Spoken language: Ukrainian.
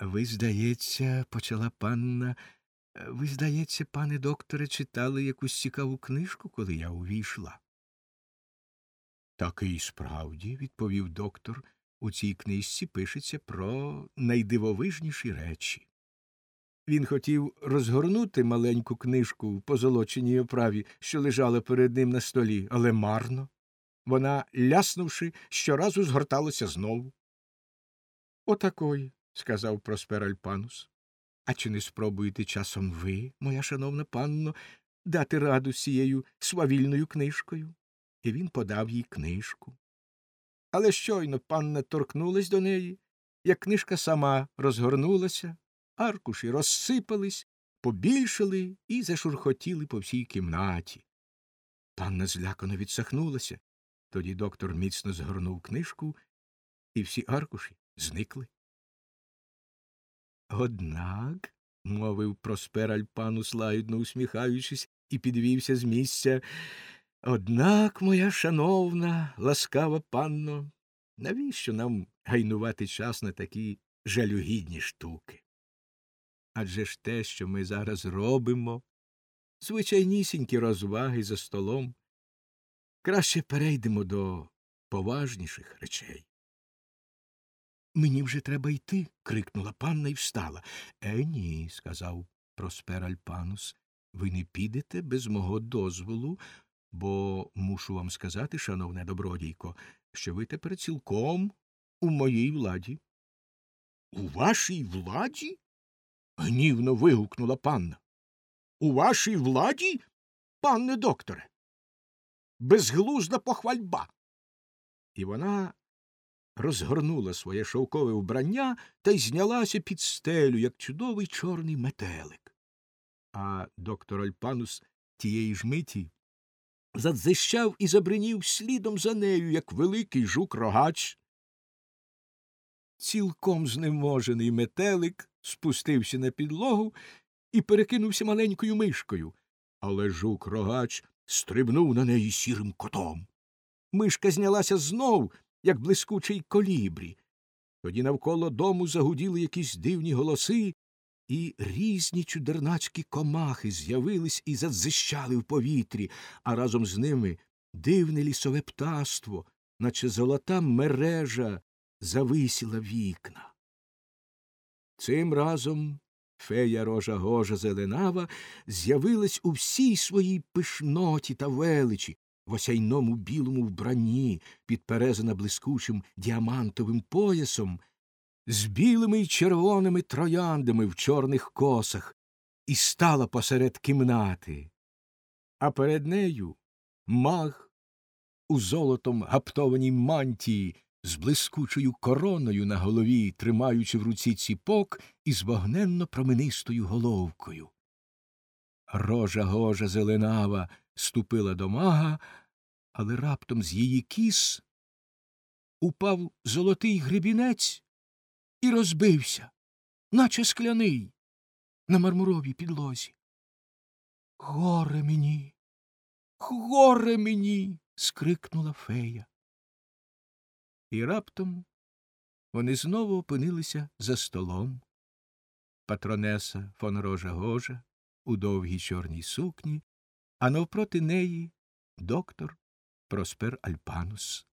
Ви, здається, почала панна. Ви, здається, пане докторе, читали якусь цікаву книжку, коли я увійшла. Так і справді, відповів доктор, у цій книжці пишеться про найдивовижніші речі. Він хотів розгорнути маленьку книжку в позолоченій оправі, що лежала перед ним на столі, але марно. Вона, ляснувши, щоразу згорталася знову. Отакої, сказав Проспер Альпанус. А чи не спробуєте часом ви, моя шановна панно, дати раду з цією свавільною книжкою? І він подав їй книжку. Але щойно панна торкнулась до неї, як книжка сама розгорнулася, аркуші розсипались, побільшали і зашурхотіли по всій кімнаті. Панна злякано відсахнулася. Тоді доктор міцно згорнув книжку, і всі аркуші зникли. Однак, мовив Проспер Альпанус, лагідно усміхаючись, і підвівся з місця. Однак, моя шановна, ласкава панно, навіщо нам гайнувати час на такі жалюгідні штуки? Адже ж те, що ми зараз робимо, звичайнісінькі розваги за столом, краще перейдемо до поважніших речей. Мені вже треба йти. крикнула панна і встала. Е, ні, сказав Проспер Альпанус. Ви не підете без мого дозволу, бо мушу вам сказати, шановне добродійко, що ви тепер цілком у моїй владі. У вашій владі? гнівно вигукнула панна. У вашій владі, панне докторе? Безглузда похвальба. І вона розгорнула своє шовкове вбрання та й знялася під стелю, як чудовий чорний метелик. А доктор Альпанус тієї ж миті задзищав і забринів слідом за нею, як великий жук рогач. Цілком знеможений метелик спустився на підлогу і перекинувся маленькою мишкою, але жук рогач стрибнув на неї сірим котом. Мишка знялася знов як блискучий колібрі. Тоді навколо дому загуділи якісь дивні голоси, і різні чудернацькі комахи з'явились і задзищали в повітрі, а разом з ними дивне лісове птаство, наче золота мережа зависіла вікна. Цим разом фея рожа гожа зеленава з'явилась у всій своїй пишноті та величі, в осяйному білому вбранні, підперезана блискучим діамантовим поясом, з білими й червоними трояндами в чорних косах, і стала посеред кімнати. А перед нею маг у золотом гаптованій мантії з блискучою короною на голові, тримаючи в руці ціпок із вогненно променистою головкою. Рожа гожа зеленава ступила до мага, але раптом з її кіс упав золотий гребінець і розбився, наче скляний, на мармуровій підлозі. Горе мені, горе мені. скрикнула фея. І раптом вони знову опинилися за столом. Патронеса фон рожа гожа у довгій чорній сукні, а навпроти неї доктор Проспер Альпанус.